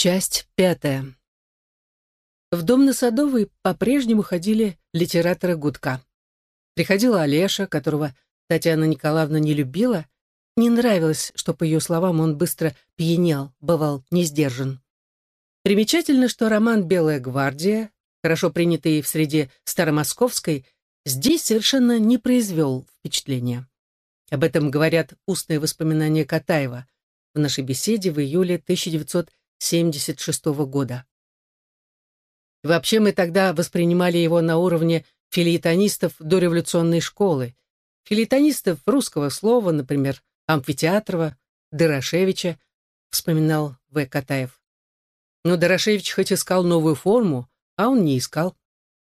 Часть пятая. В дом на Садовой по-прежнему ходили литераторы Гудка. Приходила Олеша, которого Татьяна Николаевна не любила. Не нравилось, что, по ее словам, он быстро пьянел, бывал не сдержан. Примечательно, что роман «Белая гвардия», хорошо принятый в среде старомосковской, здесь совершенно не произвел впечатления. Об этом говорят устные воспоминания Катаева в нашей беседе в июле 1976 года. Вообще мы тогда воспринимали его на уровне филитонистов дореволюционной школы, филитонистов русского слова, например, Амфитеатрова, Дорошевича, вспоминал В. Катаев. Но Дорошевич хоть искал новую форму, а он не искал.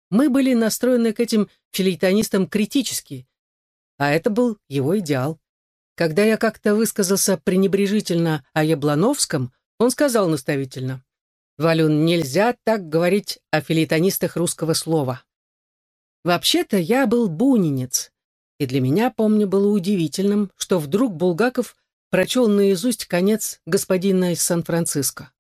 Мы были настроены к этим филитонистам критически, а это был его идеал. Когда я как-то высказался пренебрежительно о Яблановском, он сказал наставительно, «Валюн, нельзя так говорить о филитонистах русского слова». Вообще-то я был бунинец, и для меня, помню, было удивительным, что вдруг Булгаков прочел наизусть конец господина из Сан-Франциско.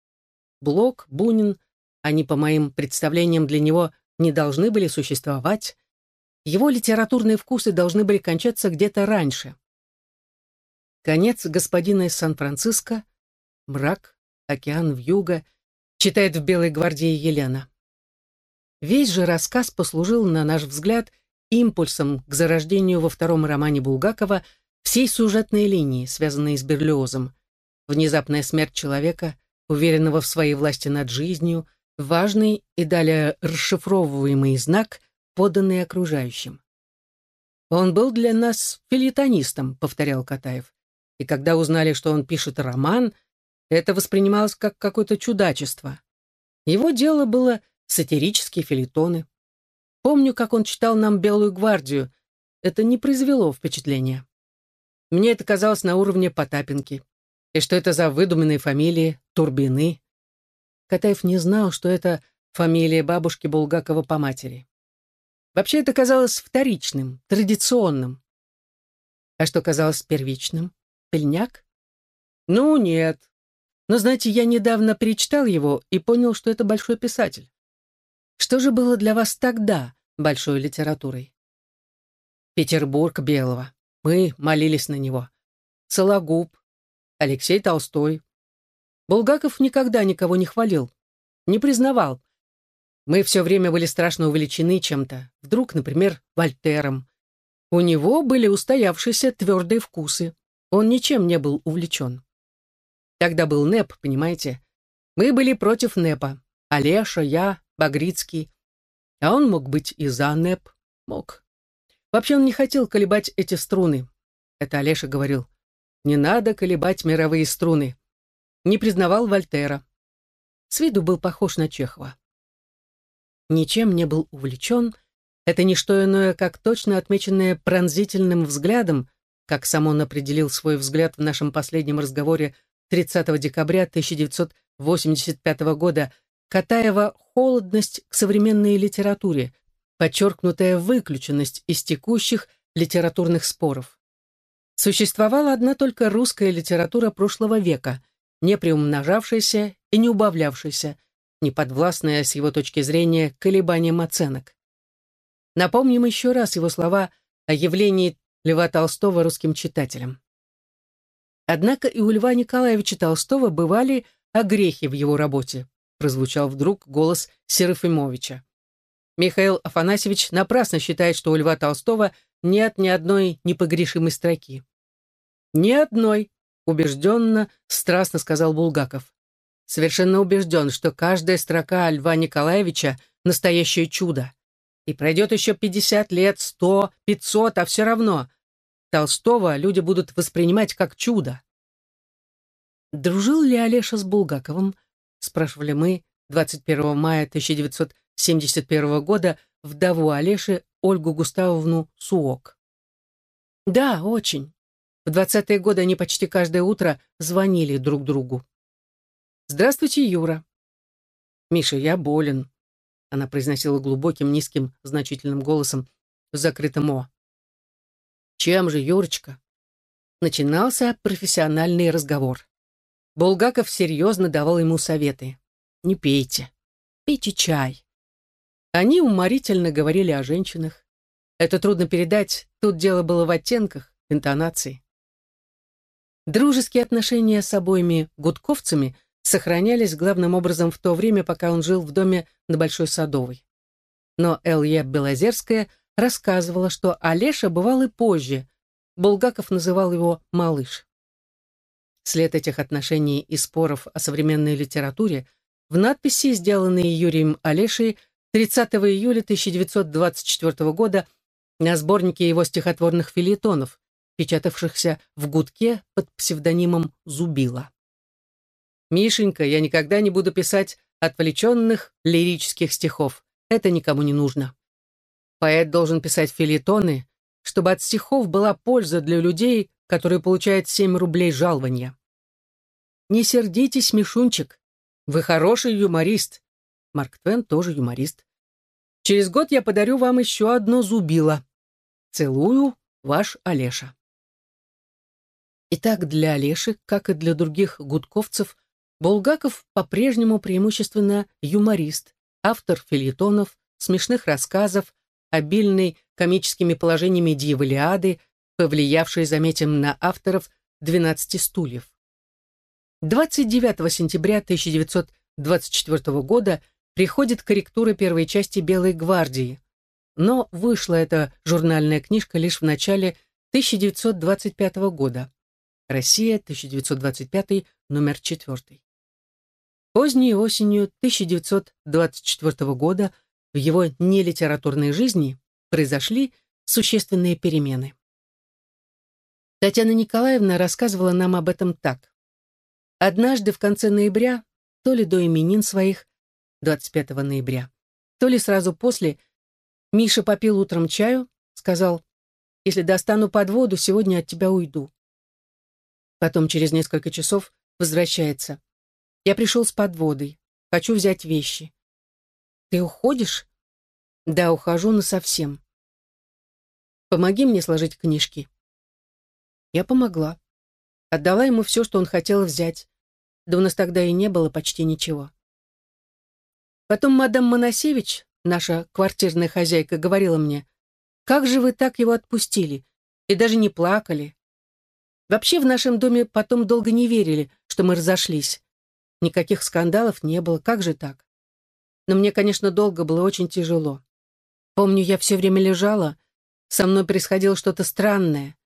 Блок, Бунин, они, по моим представлениям, для него не должны были существовать, его литературные вкусы должны были кончаться где-то раньше. Конец господина из Сан-Франциско, мрак, океан в юго, читает в «Белой гвардии» Елена. Весь же рассказ послужил, на наш взгляд, импульсом к зарождению во втором романе Булгакова всей сюжетной линии, связанной с Берлиозом. Внезапная смерть человека, уверенного в своей власти над жизнью, важный и далее расшифровываемый знак – поданный окружающим. «Он был для нас филитонистом», — повторял Катаев. «И когда узнали, что он пишет роман, это воспринималось как какое-то чудачество. Его дело было сатирические филитоны. Помню, как он читал нам «Белую гвардию». Это не произвело впечатления. Мне это казалось на уровне Потапенки. И что это за выдуманные фамилии Турбины. Катаев не знал, что это фамилия бабушки Булгакова по матери. Вообще это казалось вторичным, традиционным. А что казалось первичным? Пельняк? Ну, нет. Но, знаете, я недавно перечитал его и понял, что это большой писатель. Что же было для вас тогда большой литературой? Петербург Белого. Мы молились на него. Сологуб. Алексей Толстой. Булгаков никогда никого не хвалил, не признавал, мы все время были страшно увлечены чем-то. Вдруг, например, Вольтером. У него были устоявшиеся твердые вкусы. Он ничем не был увлечен. Тогда был НЭП, понимаете? Мы были против НЭПа. Олеша, я, Багрицкий. А он мог быть и за НЭП. Мог. Вообще он не хотел колебать эти струны. Это Олеша говорил. Не надо колебать мировые струны. Не признавал Вольтера. С виду был похож на Чехова ничем не был увлечен, это не что иное, как точно отмеченное пронзительным взглядом, как сам он определил свой взгляд в нашем последнем разговоре 30 декабря 1985 года, Катаева холодность к современной литературе, подчеркнутая выключенность из текущих литературных споров. Существовала одна только русская литература прошлого века, не приумножавшаяся и не убавлявшаяся, неподвластная с его точки зрения колебаниям оценок. Напомним еще раз его слова о явлении Льва Толстого русским читателям. Однако и у Льва Николаевича Толстого бывали огрехи в его работе, прозвучал вдруг голос Серафимовича. Михаил Афанасьевич напрасно считает, что у Льва Толстого нет ни одной непогрешимой строки. «Ни одной», — убежденно, страстно сказал Булгаков совершенно убежден, что каждая строка Льва Николаевича — настоящее чудо. И пройдет еще 50 лет, 100, 500, а все равно. Толстого люди будут воспринимать как чудо. «Дружил ли Олеша с Булгаковым?» — спрашивали мы 21 мая 1971 года вдову Олеши Ольгу Густавовну Суок. «Да, очень. В 20-е годы они почти каждое утро звонили друг другу. «Здравствуйте, Юра». «Миша, я болен», — она произносила глубоким, низким, значительным голосом в закрытом «о». «Чем же, Юрочка?» Начинался профессиональный разговор. Булгаков серьезно давал ему советы. Не пейте. Пейте чай. Они уморительно говорили о женщинах. Это трудно передать, тут дело было в оттенках, интонации. Дружеские отношения с обоими гудковцами сохранялись главным образом в то время, пока он жил в доме на Большой Садовой. Но Л.Е. Белозерская рассказывала, что Олеша бывал и позже. Булгаков называл его «малыш». След этих отношений и споров о современной литературе в надписи, сделанной Юрием Олешей 30 июля 1924 года на сборнике его стихотворных филетонов, печатавшихся в гудке под псевдонимом Зубила. «Мишенька, я никогда не буду писать отвлеченных лирических стихов. Это никому не нужно. Поэт должен писать филетоны, чтобы от стихов была польза для людей, которые получают 7 рублей жалования. Не сердитесь, Мишунчик, вы хороший юморист. Марк Твен тоже юморист. Через год я подарю вам еще одно зубило. Целую, ваш Олеша. Итак, для Олеши, как и для других гудковцев, Булгаков по-прежнему преимущественно юморист, автор филетонов, смешных рассказов, обильный комическими положениями дьяволиады, повлиявший, заметим, на авторов «Двенадцати стульев». 29 сентября 1924 года приходит корректура первой части «Белой гвардии», но вышла эта журнальная книжка лишь в начале 1925 года. Россия, 1925, номер 4. Поздней осенью 1924 года в его нелитературной жизни произошли существенные перемены. Татьяна Николаевна рассказывала нам об этом так. Однажды в конце ноября, то ли до именин своих, 25 ноября, то ли сразу после, Миша попил утром чаю, сказал, «Если достану под воду, сегодня от тебя уйду». Потом через несколько часов возвращается. Я пришел с подводой. Хочу взять вещи. Ты уходишь? Да, ухожу, но совсем. Помоги мне сложить книжки. Я помогла. Отдала ему все, что он хотел взять. Да у нас тогда и не было почти ничего. Потом мадам Моносевич, наша квартирная хозяйка, говорила мне, «Как же вы так его отпустили? И даже не плакали. Вообще в нашем доме потом долго не верили, что мы разошлись. Никаких скандалов не было, как же так? Но мне, конечно, долго было очень тяжело. Помню, я все время лежала, со мной происходило что-то странное.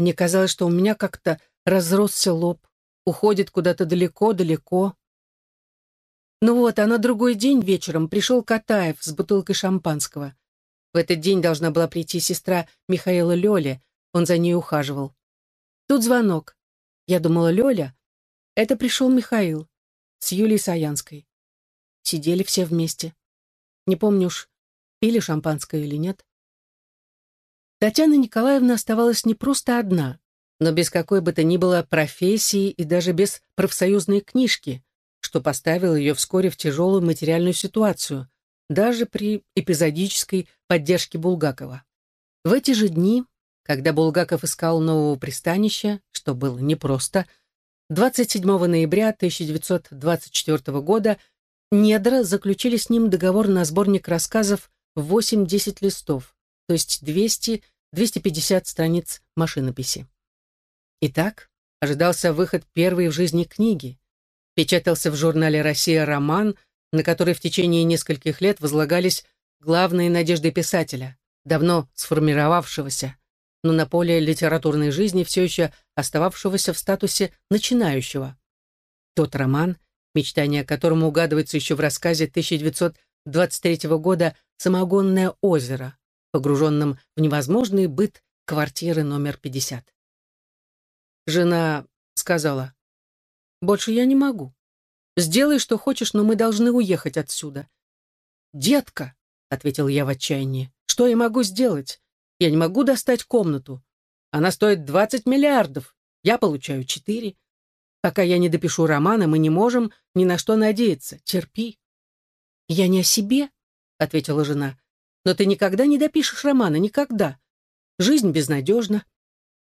Мне казалось, что у меня как-то разросся лоб, уходит куда-то далеко-далеко. Ну вот, а на другой день вечером пришел Катаев с бутылкой шампанского. В этот день должна была прийти сестра Михаила Лёля, он за ней ухаживал. Тут звонок. Я думала, Лёля. Это пришел Михаил с Юлией Саянской. Сидели все вместе. Не помню уж, пили шампанское или нет. Татьяна Николаевна оставалась не просто одна, но без какой бы то ни было профессии и даже без профсоюзной книжки, что поставило ее вскоре в тяжелую материальную ситуацию, даже при эпизодической поддержке Булгакова. В эти же дни когда Булгаков искал нового пристанища, что было непросто, 27 ноября 1924 года недра заключили с ним договор на сборник рассказов в 8-10 листов, то есть 200-250 страниц машинописи. Итак, ожидался выход первой в жизни книги. Печатался в журнале «Россия» роман, на который в течение нескольких лет возлагались главные надежды писателя, давно сформировавшегося но на поле литературной жизни все еще остававшегося в статусе начинающего. Тот роман, мечтание о котором угадывается еще в рассказе 1923 года «Самогонное озеро», погруженном в невозможный быт квартиры номер 50. Жена сказала, «Больше я не могу. Сделай, что хочешь, но мы должны уехать отсюда». «Детка», — ответил я в отчаянии, — «что я могу сделать? Я не могу достать комнату. Она стоит 20 миллиардов. Я получаю 4. Пока я не допишу романа, мы не можем ни на что надеяться. Терпи. Я не о себе, ответила жена. Но ты никогда не допишешь романа, никогда. Жизнь безнадежна.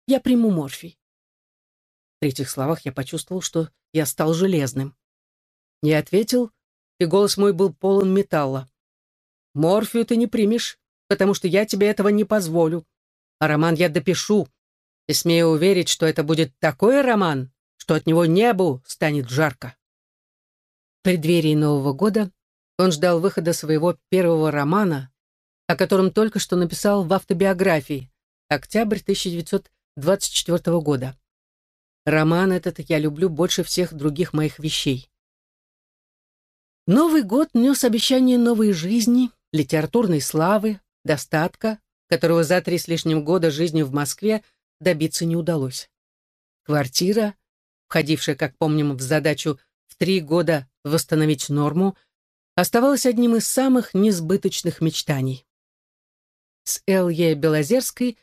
Я приму морфий. При этих словах я почувствовал, что я стал железным. Не ответил, и голос мой был полон металла. «Морфию ты не примешь, потому что я тебе этого не позволю. А роман я допишу, и смею уверить, что это будет такой роман, что от него небу станет жарко». В преддверии Нового года он ждал выхода своего первого романа, о котором только что написал в автобиографии, октябрь 1924 года. Роман этот я люблю больше всех других моих вещей. Новый год нес обещание новой жизни, литературной славы, достатка, которого за три с лишним года жизни в Москве добиться не удалось. Квартира, входившая, как помним, в задачу в три года восстановить норму, оставалась одним из самых несбыточных мечтаний. С Л.Е. Белозерской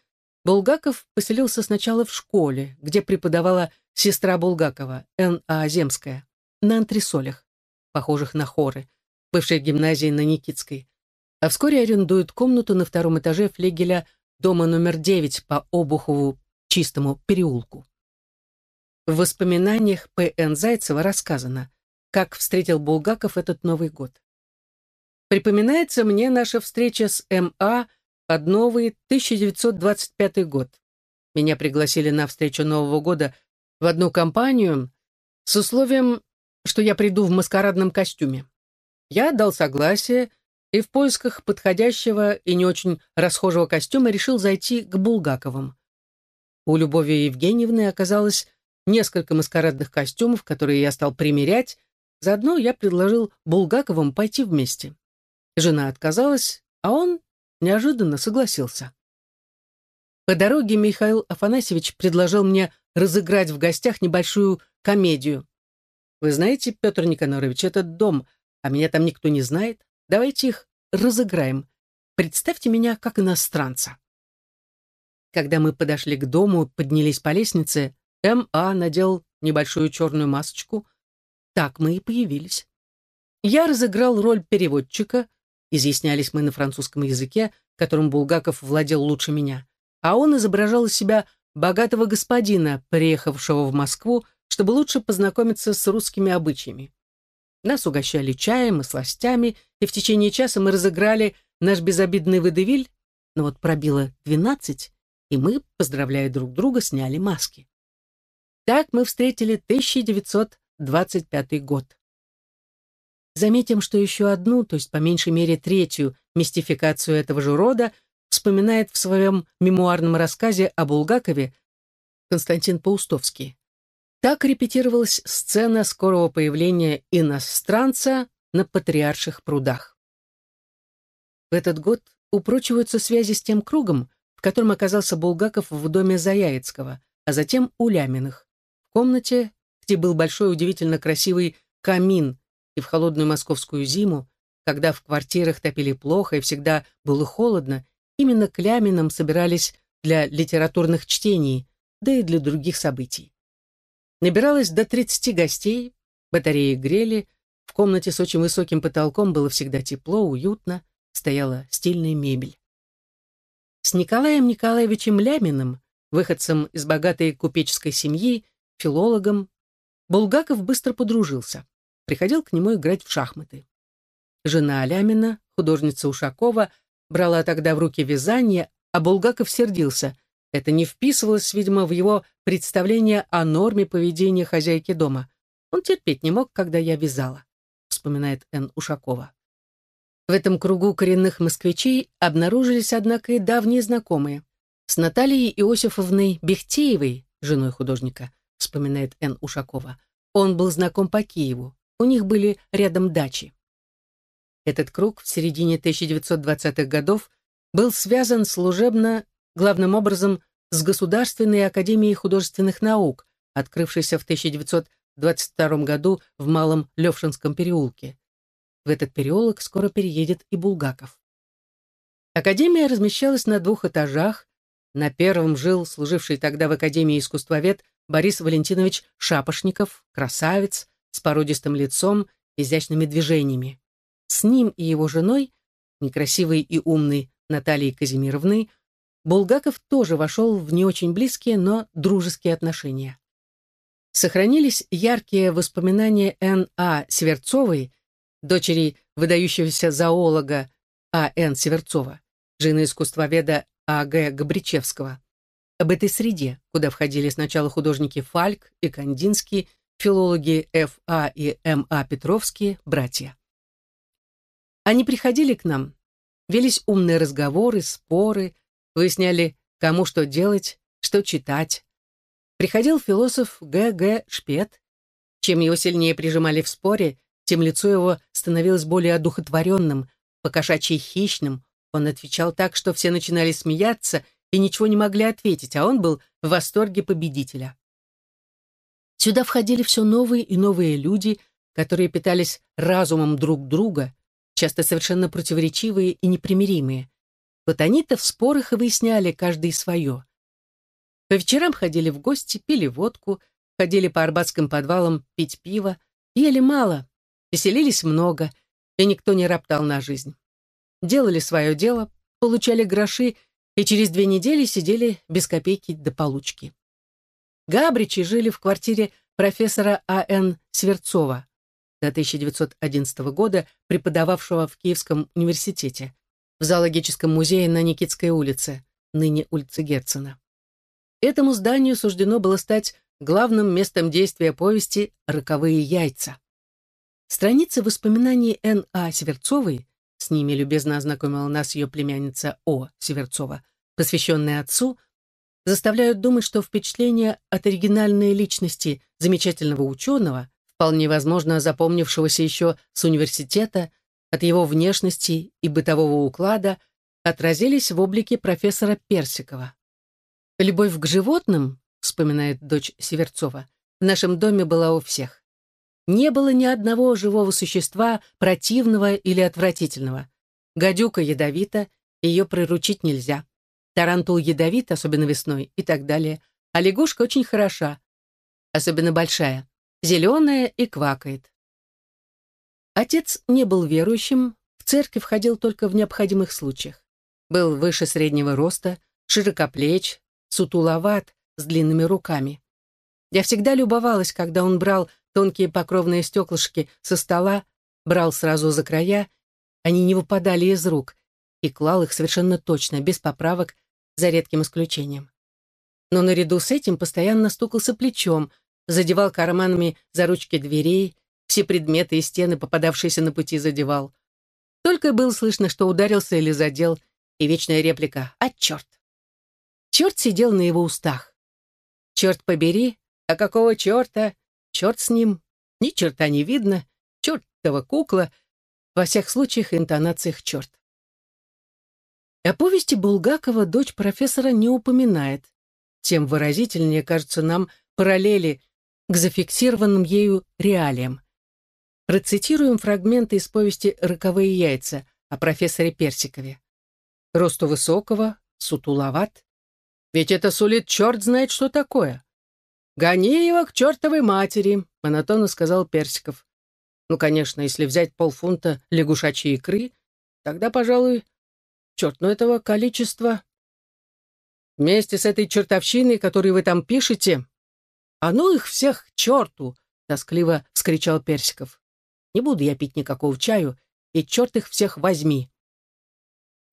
Булгаков поселился сначала в школе, где преподавала сестра Булгакова, Н.А. Земская, на антресолях, похожих на хоры, бывшей гимназии на Никитской, а вскоре арендует комнату на втором этаже флегеля дома номер 9 по Обухову Чистому переулку. В воспоминаниях П.Н. Зайцева рассказано, как встретил Булгаков этот Новый год. Припоминается мне наша встреча с М.А под новый 1925 год. Меня пригласили на встречу Нового года в одну компанию с условием, что я приду в маскарадном костюме. Я дал согласие и в поисках подходящего и не очень расхожего костюма решил зайти к Булгаковым. У Любови Евгеньевны оказалось несколько маскарадных костюмов, которые я стал примерять, заодно я предложил Булгаковым пойти вместе. Жена отказалась, а он неожиданно согласился. По дороге Михаил Афанасьевич предложил мне разыграть в гостях небольшую комедию. «Вы знаете, Петр Никонорович, этот дом, а меня там никто не знает. Давайте их разыграем. Представьте меня как иностранца». Когда мы подошли к дому, поднялись по лестнице, М.А. надел небольшую черную масочку. Так мы и появились. Я разыграл роль переводчика, Изъяснялись мы на французском языке, которым Булгаков владел лучше меня, а он изображал из себя богатого господина, приехавшего в Москву, чтобы лучше познакомиться с русскими обычаями. Нас угощали чаем и сластями, и в течение часа мы разыграли наш безобидный водевиль, но вот пробило двенадцать, и мы, поздравляя друг друга, сняли маски. Так мы встретили 1925 год. Заметим, что еще одну, то есть по меньшей мере третью, мистификацию этого же рода вспоминает в своем мемуарном рассказе о Булгакове Константин Паустовский. Так репетировалась сцена скорого появления иностранца на Патриарших прудах. В этот год упрочиваются связи с тем кругом, в котором оказался Булгаков в доме Заяицкого, а затем у Ляминых, комнате, где был большой удивительно красивый камин, и в холодную московскую зиму, когда в квартирах топили плохо и всегда было холодно, именно к Ляминам собирались для литературных чтений, да и для других событий. Набиралось до 30 гостей, батареи грели, в комнате с очень высоким потолком было всегда тепло, уютно, стояла стильная мебель. С Николаем Николаевичем Ляминым, выходцем из богатой купеческой семьи, филологом, Булгаков быстро подружился приходил к нему играть в шахматы. Жена Алямина, художница Ушакова, брала тогда в руки вязание, а Булгаков сердился. Это не вписывалось, видимо, в его представление о норме поведения хозяйки дома. Он терпеть не мог, когда я вязала, вспоминает Н. Ушакова. В этом кругу коренных москвичей обнаружились, однако, и давние знакомые. С Натальей Иосифовной Бехтеевой, женой художника, вспоминает Н. Ушакова, он был знаком по Киеву. У них были рядом дачи. Этот круг в середине 1920-х годов был связан служебно, главным образом, с Государственной академией художественных наук, открывшейся в 1922 году в Малом Левшинском переулке. В этот переулок скоро переедет и Булгаков. Академия размещалась на двух этажах. На первом жил служивший тогда в Академии искусствовед Борис Валентинович Шапошников, красавец, с породистым лицом, изящными движениями. С ним и его женой, некрасивой и умной Натальей Казимировной, Булгаков тоже вошел в не очень близкие, но дружеские отношения. Сохранились яркие воспоминания Н.А. Сверцовой, дочери выдающегося зоолога А.Н. Северцова, жены искусствоведа А.Г. Габричевского. Об этой среде, куда входили сначала художники Фальк и Кандинский, филологи Ф.А. и М.А. Петровские, братья. Они приходили к нам, велись умные разговоры, споры, выясняли, кому что делать, что читать. Приходил философ Г. Г. Шпет. Чем его сильнее прижимали в споре, тем лицо его становилось более одухотворенным, покошачьи хищным. Он отвечал так, что все начинали смеяться и ничего не могли ответить, а он был в восторге победителя. Сюда входили все новые и новые люди, которые питались разумом друг друга, часто совершенно противоречивые и непримиримые. Вот они-то в спорах и выясняли каждый свое. По вечерам ходили в гости, пили водку, ходили по арбатским подвалам пить пиво, ели мало, веселились много, и никто не роптал на жизнь. Делали свое дело, получали гроши и через две недели сидели без копейки до получки. Габричи жили в квартире профессора А.Н. Сверцова, до 1911 года преподававшего в Киевском университете, в зоологическом музее на Никитской улице, ныне улица Герцена. Этому зданию суждено было стать главным местом действия повести «Роковые яйца». Страницы воспоминаний Н.А. Северцовой, с ними любезно ознакомила нас ее племянница О. Северцова, посвященные отцу, заставляют думать, что впечатление от оригинальной личности замечательного ученого, вполне возможно запомнившегося еще с университета, от его внешности и бытового уклада, отразились в облике профессора Персикова. «Любовь к животным», — вспоминает дочь Северцова, «в нашем доме была у всех. Не было ни одного живого существа, противного или отвратительного. Гадюка ядовита, ее приручить нельзя. Тарантул ядовит, особенно весной, и так далее. А лягушка очень хороша, особенно большая, зеленая и квакает. Отец не был верующим, в церковь ходил только в необходимых случаях. Был выше среднего роста, широкоплеч, сутуловат, с длинными руками. Я всегда любовалась, когда он брал тонкие покровные стеклышки со стола, брал сразу за края, они не выпадали из рук, и клал их совершенно точно, без поправок, за редким исключением. Но наряду с этим постоянно стукался плечом, задевал карманами за ручки дверей, все предметы и стены, попадавшиеся на пути, задевал. Только было слышно, что ударился или задел, и вечная реплика «А черт!». Черт сидел на его устах. «Черт побери! А какого черта? Черт с ним! Ни черта не видно! Чертова кукла!» Во всех случаях интонациях черт. О повести Булгакова дочь профессора не упоминает. Тем выразительнее кажется нам параллели к зафиксированным ею реалиям. Процитируем фрагменты из повести «Роковые яйца» о профессоре Персикове. Росту высокого, сутуловат. Ведь это сулит черт знает что такое. «Гони его к чертовой матери», — монотонно сказал Персиков. Ну, конечно, если взять полфунта лягушачьей икры, тогда, пожалуй, Черт, ну этого количества... Вместе с этой чертовщиной, которую вы там пишете... А ну их всех к черту! Тоскливо вскричал Персиков. Не буду я пить никакого чаю, и черт их всех возьми.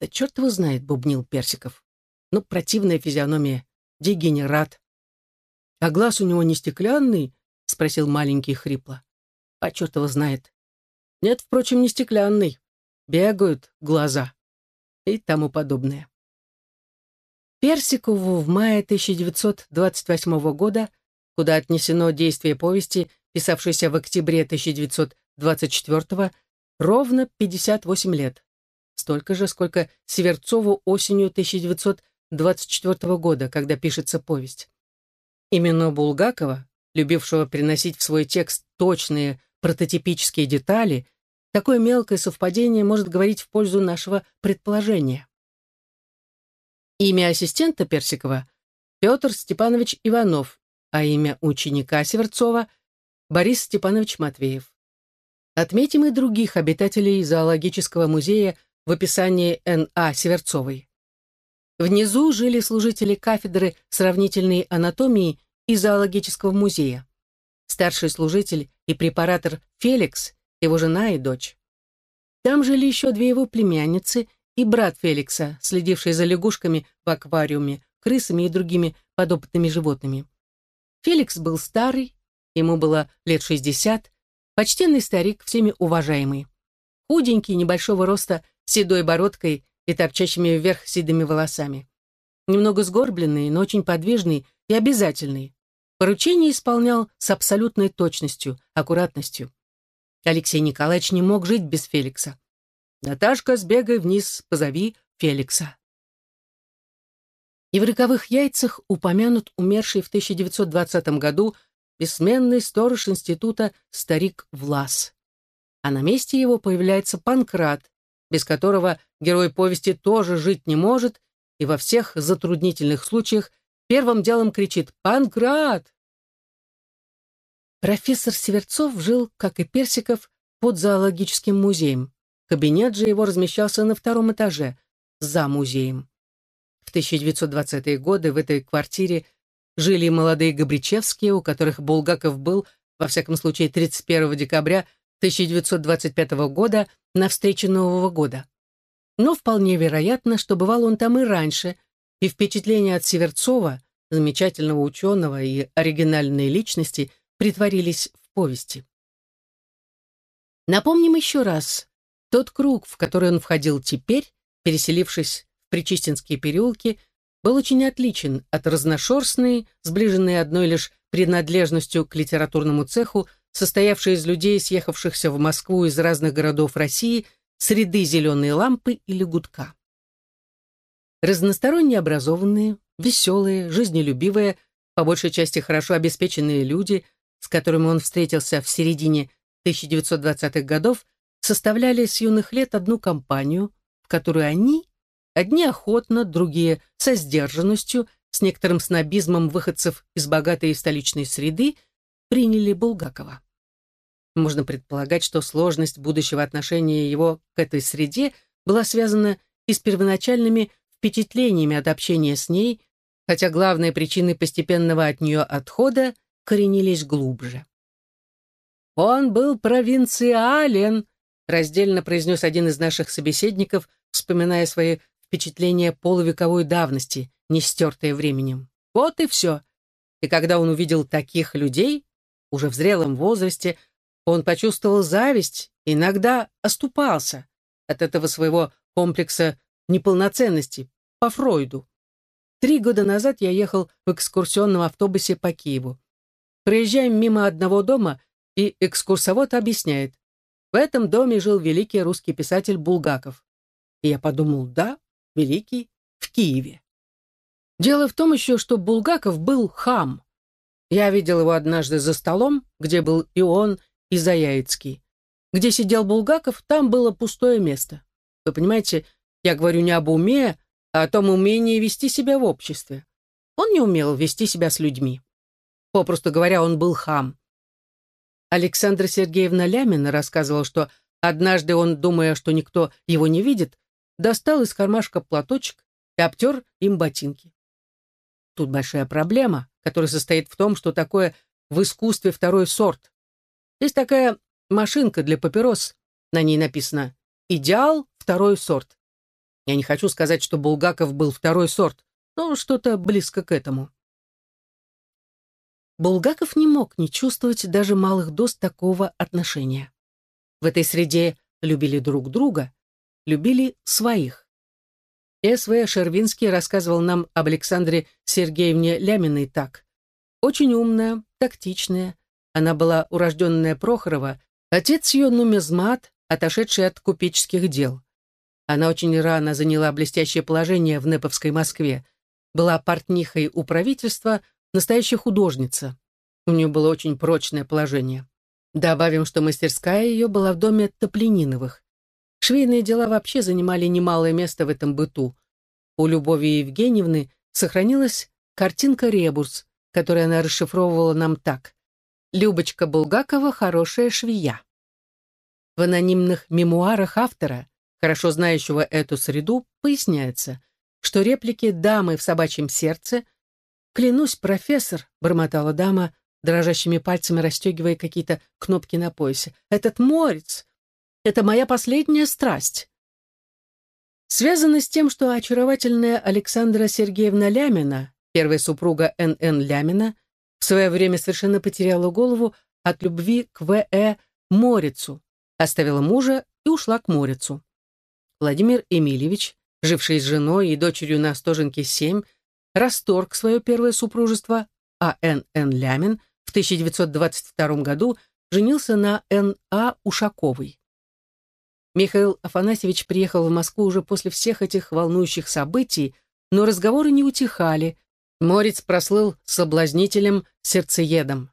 Да черт его знает, бубнил Персиков. Ну, противная физиономия, дегенерат. А глаз у него не стеклянный? Спросил маленький хрипло. А черт его знает. Нет, впрочем, не стеклянный. Бегают глаза и тому подобное. Персикову в мае 1928 года, куда отнесено действие повести, писавшейся в октябре 1924 ровно 58 лет. Столько же, сколько Северцову осенью 1924 года, когда пишется повесть. Именно Булгакова, любившего приносить в свой текст точные прототипические детали, Такое мелкое совпадение может говорить в пользу нашего предположения. Имя ассистента Персикова — Петр Степанович Иванов, а имя ученика Северцова — Борис Степанович Матвеев. Отметим и других обитателей зоологического музея в описании Н.А. Северцовой. Внизу жили служители кафедры сравнительной анатомии и зоологического музея. Старший служитель и препаратор Феликс его жена и дочь. Там жили еще две его племянницы и брат Феликса, следивший за лягушками в аквариуме, крысами и другими подопытными животными. Феликс был старый, ему было лет шестьдесят, почтенный старик, всеми уважаемый. Худенький, небольшого роста, седой бородкой и торчащими вверх седыми волосами. Немного сгорбленный, но очень подвижный и обязательный. Поручение исполнял с абсолютной точностью, аккуратностью. Алексей Николаевич не мог жить без Феликса. «Наташка, сбегай вниз, позови Феликса». И в роковых яйцах упомянут умерший в 1920 году бессменный сторож института старик Влас. А на месте его появляется Панкрат, без которого герой повести тоже жить не может и во всех затруднительных случаях первым делом кричит «Панкрат!». Профессор Северцов жил, как и Персиков, под зоологическим музеем. Кабинет же его размещался на втором этаже, за музеем. В 1920-е годы в этой квартире жили молодые Габричевские, у которых Булгаков был, во всяком случае, 31 декабря 1925 года на встрече Нового года. Но вполне вероятно, что бывал он там и раньше, и впечатления от Северцова, замечательного ученого и оригинальной личности, притворились в повести. Напомним еще раз, тот круг, в который он входил теперь, переселившись в Причистинские переулки, был очень отличен от разношерстной, сближенной одной лишь принадлежностью к литературному цеху, состоявшей из людей, съехавшихся в Москву из разных городов России, среды зеленой лампы или гудка. Разносторонне образованные, веселые, жизнелюбивые, по большей части хорошо обеспеченные люди, с которыми он встретился в середине 1920-х годов, составляли с юных лет одну компанию, в которую они, одни охотно, другие со сдержанностью, с некоторым снобизмом выходцев из богатой столичной среды, приняли Булгакова. Можно предполагать, что сложность будущего отношения его к этой среде была связана и с первоначальными впечатлениями от общения с ней, хотя главные причины постепенного от нее отхода коренились глубже. «Он был провинциален», — раздельно произнес один из наших собеседников, вспоминая свои впечатления полувековой давности, не стертые временем. Вот и все. И когда он увидел таких людей, уже в зрелом возрасте, он почувствовал зависть, иногда оступался от этого своего комплекса неполноценности по Фройду. Три года назад я ехал в экскурсионном автобусе по Киеву. Проезжаем мимо одного дома, и экскурсовод объясняет. В этом доме жил великий русский писатель Булгаков. И я подумал, да, великий, в Киеве. Дело в том еще, что Булгаков был хам. Я видел его однажды за столом, где был и он, и Заяицкий. Где сидел Булгаков, там было пустое место. Вы понимаете, я говорю не об уме, а о том умении вести себя в обществе. Он не умел вести себя с людьми. Попросту говоря, он был хам. Александра Сергеевна Лямина рассказывала, что однажды он, думая, что никто его не видит, достал из кармашка платочек и обтер им ботинки. Тут большая проблема, которая состоит в том, что такое в искусстве второй сорт. Есть такая машинка для папирос, на ней написано «Идеал второй сорт». Я не хочу сказать, что Булгаков был второй сорт, но что-то близко к этому. Булгаков не мог не чувствовать даже малых доз такого отношения. В этой среде любили друг друга, любили своих. С.В. Шервинский рассказывал нам об Александре Сергеевне Ляминой так. Очень умная, тактичная. Она была урожденная Прохорова, отец ее нумизмат, отошедший от купеческих дел. Она очень рано заняла блестящее положение в Неповской Москве, была портнихой у правительства, Настоящая художница. У нее было очень прочное положение. Добавим, что мастерская ее была в доме Топлениновых. Швейные дела вообще занимали немалое место в этом быту. У Любови Евгеньевны сохранилась картинка «Ребус», которую она расшифровывала нам так. «Любочка Булгакова – хорошая швея». В анонимных мемуарах автора, хорошо знающего эту среду, поясняется, что реплики «Дамы в собачьем сердце» «Клянусь, профессор», — бормотала дама, дрожащими пальцами расстегивая какие-то кнопки на поясе. «Этот морец! Это моя последняя страсть. Связано с тем, что очаровательная Александра Сергеевна Лямина, первая супруга Н.Н. Лямина, в свое время совершенно потеряла голову от любви к В.Э. Морицу, оставила мужа и ушла к Морицу. Владимир Эмильевич, живший с женой и дочерью на Остоженке 7, расторг свое первое супружество, а Н.Н. Лямин в 1922 году женился на Н.А. Ушаковой. Михаил Афанасьевич приехал в Москву уже после всех этих волнующих событий, но разговоры не утихали. Морец прослыл соблазнителем-сердцеедом.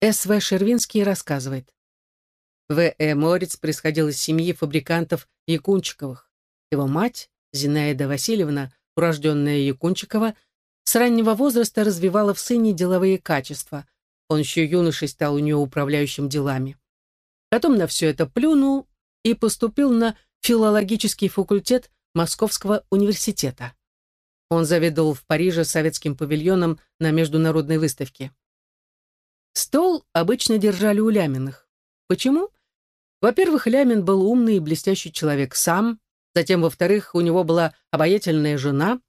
С.В. Шервинский рассказывает. В.Э. Морец происходил из семьи фабрикантов Якунчиковых. Его мать, Зинаида Васильевна, урожденная Якунчикова, с раннего возраста развивала в сыне деловые качества. Он еще юношей стал у нее управляющим делами. Потом на все это плюнул и поступил на филологический факультет Московского университета. Он заведовал в Париже советским павильоном на международной выставке. Стол обычно держали у Ляминых. Почему? Во-первых, Лямин был умный и блестящий человек сам, затем, во-вторых, у него была обаятельная жена,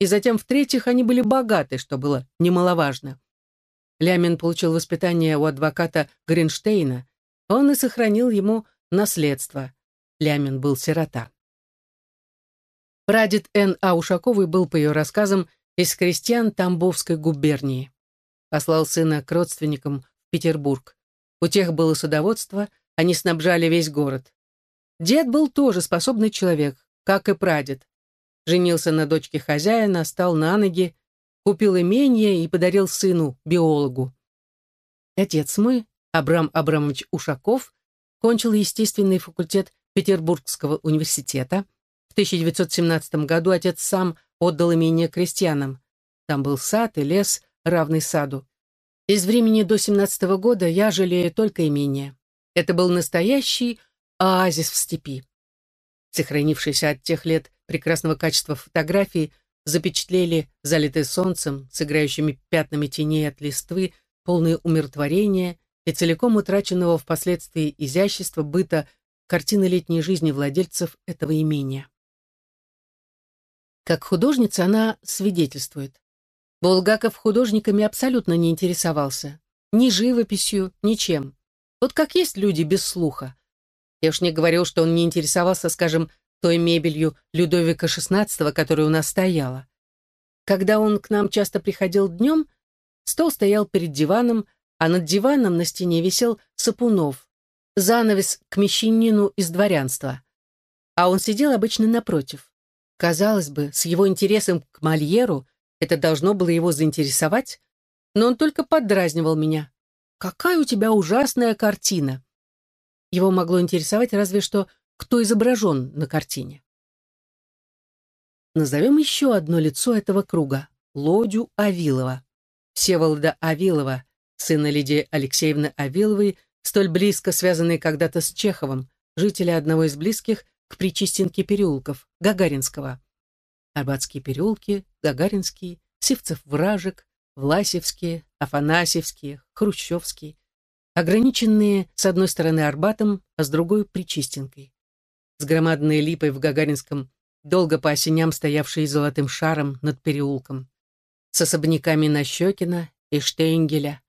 и затем, в-третьих, они были богаты, что было немаловажно. Лямин получил воспитание у адвоката Гринштейна, он и сохранил ему наследство. Лямин был сирота. Прадед Н. А. Ушаковой был, по ее рассказам, из крестьян Тамбовской губернии. Послал сына к родственникам в Петербург. У тех было садоводство, они снабжали весь город. Дед был тоже способный человек, как и прадед. Женился на дочке хозяина, стал на ноги, купил имение и подарил сыну, биологу. Отец мой, Абрам Абрамович Ушаков, кончил естественный факультет Петербургского университета. В 1917 году отец сам отдал имение крестьянам. Там был сад и лес, равный саду. Из времени до 17 года я жалею только имение. Это был настоящий оазис в степи. Сохранившиеся от тех лет прекрасного качества фотографии запечатлели залитые солнцем, с играющими пятнами теней от листвы, полные умиротворения, и целиком утраченного впоследствии изящества быта картины летней жизни владельцев этого имения. Как художница она свидетельствует. Булгаков художниками абсолютно не интересовался. Ни живописью, ничем. Вот как есть люди без слуха. Я уж не говорил, что он не интересовался, скажем, той мебелью Людовика XVI, которая у нас стояла. Когда он к нам часто приходил днем, стол стоял перед диваном, а над диваном на стене висел Сапунов, занавес к мещанину из дворянства. А он сидел обычно напротив. Казалось бы, с его интересом к Мольеру это должно было его заинтересовать, но он только поддразнивал меня. «Какая у тебя ужасная картина!» Его могло интересовать разве что, кто изображен на картине. Назовем еще одно лицо этого круга — Лодю Авилова. Всеволода Авилова, сына Лидии Алексеевны Авиловой, столь близко связанный когда-то с Чеховым, жителя одного из близких к Причистенке переулков, Гагаринского. Арбатские переулки, Гагаринский, Сивцев-Вражек, Власевские, Афанасьевские, Хрущевские, ограниченные с одной стороны Арбатом, а с другой — Причистенкой. С громадной липой в Гагаринском, долго по осеням стоявшей золотым шаром над переулком. С особняками Нащекина и Штейнгеля,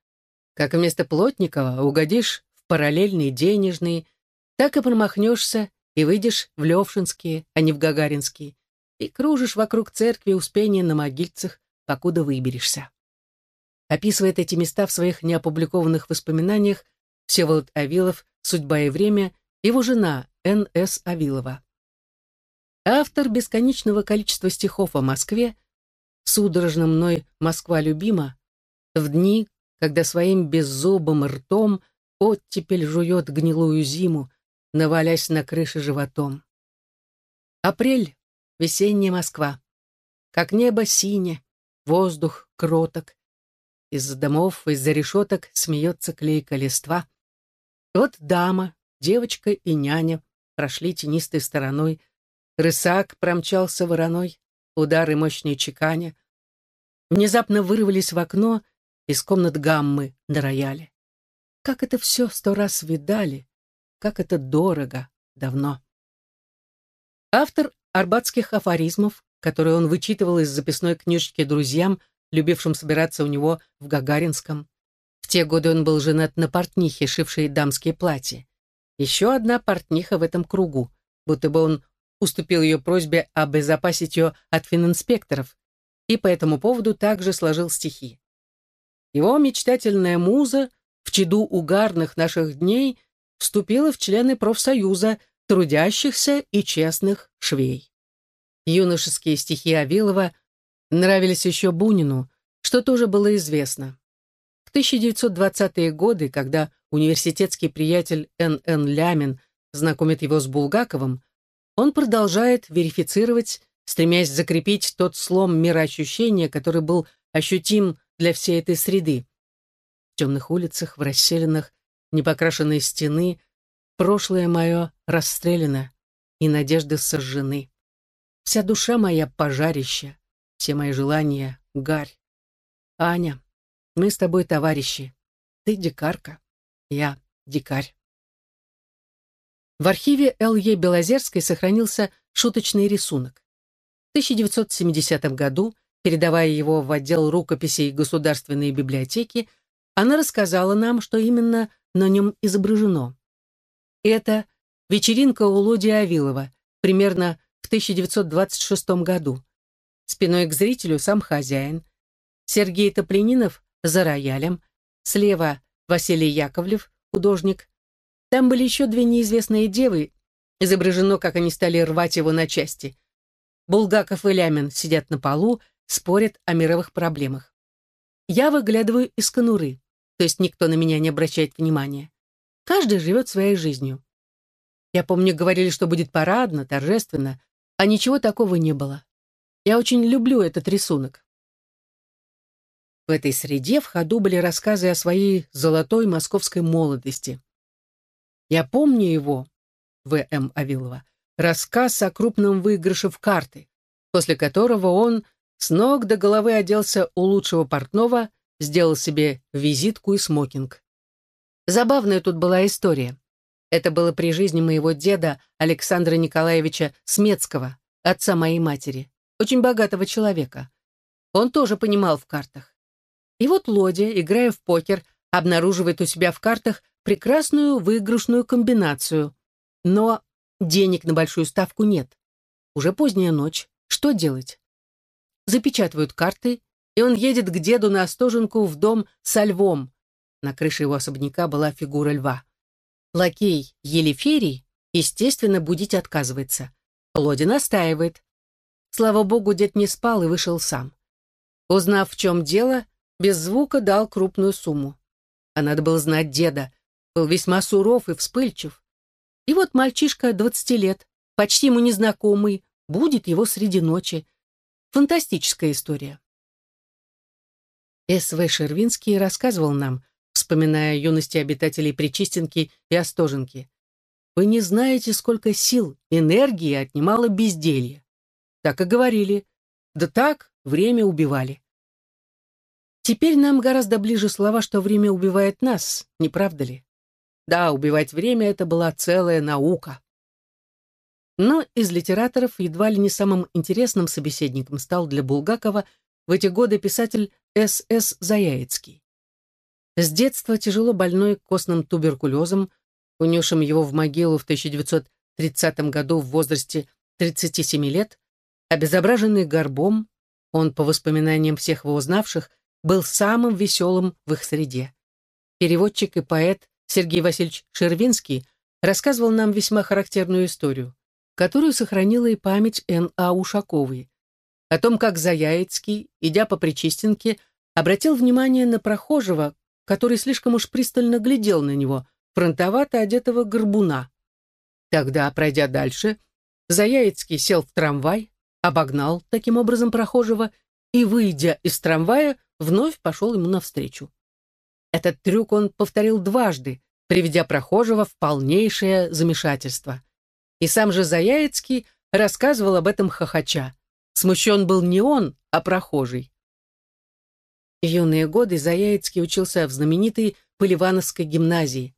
как вместо Плотникова угодишь в параллельный денежный, так и промахнешься и выйдешь в Левшинские, а не в Гагаринские, и кружишь вокруг церкви Успения на могильцах, покуда выберешься. Описывает эти места в своих неопубликованных воспоминаниях Всеволод Авилов «Судьба и время», его жена Н.С. Авилова. Автор бесконечного количества стихов о Москве, судорожно мной «Москва любима», в дни, когда своим беззубым ртом оттепель жует гнилую зиму, навалясь на крыше животом. Апрель, весенняя Москва. Как небо сине, воздух кроток. Из домов, из-за решеток смеется клейка листва. Вот дама, девочка и няня прошли тенистой стороной. Рысак промчался вороной, удары мощнее чеканя. Внезапно вырвались в окно — из комнат гаммы на рояле. Как это все сто раз видали, как это дорого, давно. Автор арбатских афоризмов, которые он вычитывал из записной книжки друзьям, любившим собираться у него в Гагаринском. В те годы он был женат на портнихе, шившей дамские платья. Еще одна портниха в этом кругу, будто бы он уступил ее просьбе обезопасить ее от фининспекторов, и по этому поводу также сложил стихи. Его мечтательная муза в чаду угарных наших дней вступила в члены профсоюза трудящихся и честных швей. Юношеские стихи Авилова нравились еще Бунину, что тоже было известно. В 1920-е годы, когда университетский приятель Н.Н. Лямин знакомит его с Булгаковым, он продолжает верифицировать, стремясь закрепить тот слом мироощущения, который был ощутим для всей этой среды. В темных улицах, в расселенных, непокрашенные стены, прошлое мое расстреляно, и надежды сожжены. Вся душа моя пожарище, все мои желания — гарь. Аня, мы с тобой товарищи. Ты дикарка, я дикарь. В архиве Л.Е. Белозерской сохранился шуточный рисунок. В 1970 году, передавая его в отдел рукописей Государственной библиотеки, она рассказала нам, что именно на нем изображено. Это вечеринка у Лоди Авилова, примерно в 1926 году. Спиной к зрителю сам хозяин. Сергей Топлининов за роялем. Слева Василий Яковлев, художник. Там были еще две неизвестные девы. Изображено, как они стали рвать его на части. Булгаков и Лямин сидят на полу, спорят о мировых проблемах. Я выглядываю из конуры, то есть никто на меня не обращает внимания. Каждый живет своей жизнью. Я помню, говорили, что будет парадно, торжественно, а ничего такого не было. Я очень люблю этот рисунок. В этой среде в ходу были рассказы о своей золотой московской молодости. Я помню его, В.М. Авилова, рассказ о крупном выигрыше в карты, после которого он с ног до головы оделся у лучшего портного, сделал себе визитку и смокинг. Забавная тут была история. Это было при жизни моего деда Александра Николаевича Смецкого, отца моей матери, очень богатого человека. Он тоже понимал в картах. И вот Лодя, играя в покер, обнаруживает у себя в картах прекрасную выигрышную комбинацию. Но денег на большую ставку нет. Уже поздняя ночь. Что делать? Запечатывают карты, и он едет к деду на Остоженку в дом со львом, на крыше его особняка была фигура льва. Лакей Елеферий, естественно, будить отказывается. Лодин настаивает. Слава богу, дед не спал и вышел сам. Узнав, в чем дело, без звука дал крупную сумму. А надо было знать деда. Был весьма суров и вспыльчив. И вот мальчишка двадцати лет, почти ему незнакомый, будет его среди ночи. Фантастическая история. С.В. Шервинский рассказывал нам, вспоминая юности обитателей Причистенки и Остоженки. Вы не знаете, сколько сил, энергии отнимало безделье. Так и говорили. Да так, время убивали. Теперь нам гораздо ближе слова, что время убивает нас, не правда ли? Да, убивать время — это была целая наука. Но из литераторов едва ли не самым интересным собеседником стал для Булгакова в эти годы писатель С.С. Заяицкий. С детства тяжело больной костным туберкулезом, унесшим его в могилу в 1930 году в возрасте 37 лет, обезображенный горбом, он, по воспоминаниям всех его знавших, был самым веселым в их среде. Переводчик и поэт Сергей Васильевич Шервинский рассказывал нам весьма характерную историю, которую сохранила и память Н.А. Ушаковой, о том, как Заяицкий, идя по Причистенке, обратил внимание на прохожего, который слишком уж пристально глядел на него, фронтовато одетого горбуна. Тогда, пройдя дальше, Заяицкий сел в трамвай, обогнал таким образом прохожего и, выйдя из трамвая, вновь пошел ему навстречу. Этот трюк он повторил дважды, приведя прохожего в полнейшее замешательство. И сам же Заяицкий рассказывал об этом хохоча. Смущен был не он, а прохожий. В юные годы Заяицкий учился в знаменитой Поливановской гимназии,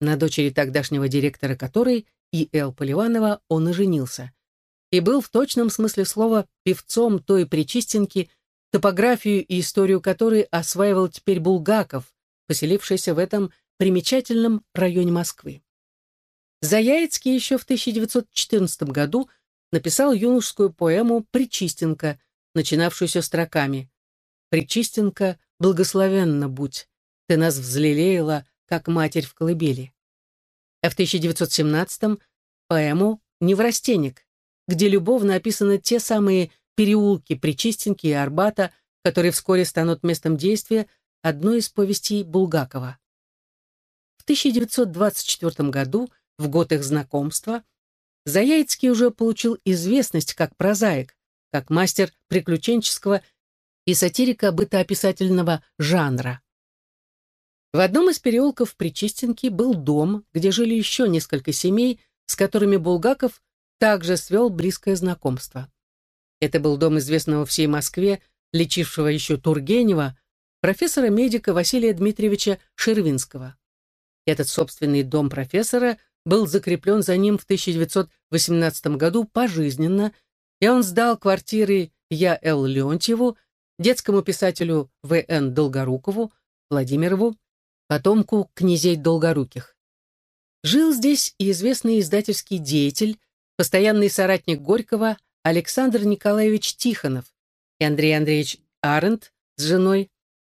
на дочери тогдашнего директора которой И. Л. Поливанова он и женился. И был в точном смысле слова певцом той причистенки, топографию и историю которой осваивал теперь Булгаков, поселившийся в этом примечательном районе Москвы. Заяицкий еще в 1914 году написал юношескую поэму «Причистенка», начинавшуюся строками «Причистенка, благословенна будь, ты нас взлелеяла, как матерь в колыбели». А в 1917-м поэму «Неврастенник», где любовно описаны те самые переулки Причистенки и Арбата, которые вскоре станут местом действия одной из повестей Булгакова. В 1924 году, в год их знакомства, Заяицкий уже получил известность как прозаик, как мастер приключенческого и сатирика бытоописательного жанра. В одном из переулков Причистенки был дом, где жили еще несколько семей, с которыми Булгаков также свел близкое знакомство. Это был дом известного всей Москве, лечившего еще Тургенева, профессора-медика Василия Дмитриевича Шервинского. Этот собственный дом профессора был закреплен за ним в 1918 году пожизненно, и он сдал квартиры Я. Л. Леонтьеву, детскому писателю В. Н. Долгорукову, Владимирову, потомку князей Долгоруких. Жил здесь и известный издательский деятель, постоянный соратник Горького Александр Николаевич Тихонов и Андрей Андреевич Арент с женой,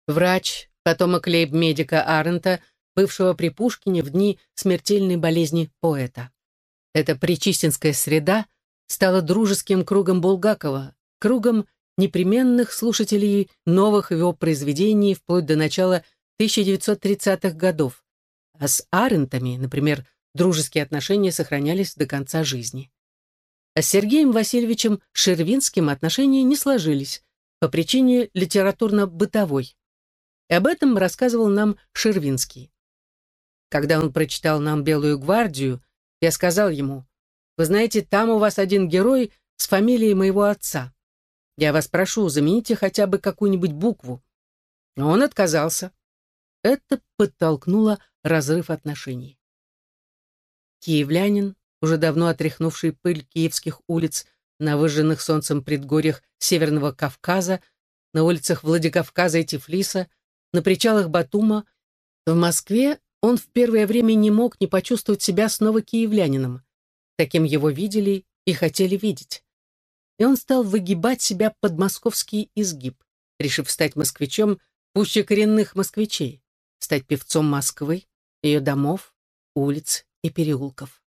врач, потомок лейб-медика Арента, бывшего при Пушкине в дни смертельной болезни поэта. Эта причистинская среда стала дружеским кругом Булгакова, кругом непременных слушателей новых его произведений вплоть до начала 1930-х годов, а с Арентами, например, дружеские отношения сохранялись до конца жизни. А с Сергеем Васильевичем Шервинским отношения не сложились по причине литературно-бытовой. И об этом рассказывал нам Шервинский. Когда он прочитал нам «Белую гвардию», я сказал ему, «Вы знаете, там у вас один герой с фамилией моего отца. Я вас прошу, замените хотя бы какую-нибудь букву». Но он отказался. Это подтолкнуло разрыв отношений. Киевлянин, уже давно отряхнувший пыль киевских улиц на выжженных солнцем предгорьях Северного Кавказа, на улицах Владикавказа и Тифлиса, на причалах Батума, в Москве он в первое время не мог не почувствовать себя снова киевлянином. Таким его видели и хотели видеть. И он стал выгибать себя под московский изгиб, решив стать москвичом пуще коренных москвичей, стать певцом Москвы, ее домов, улиц и переулков.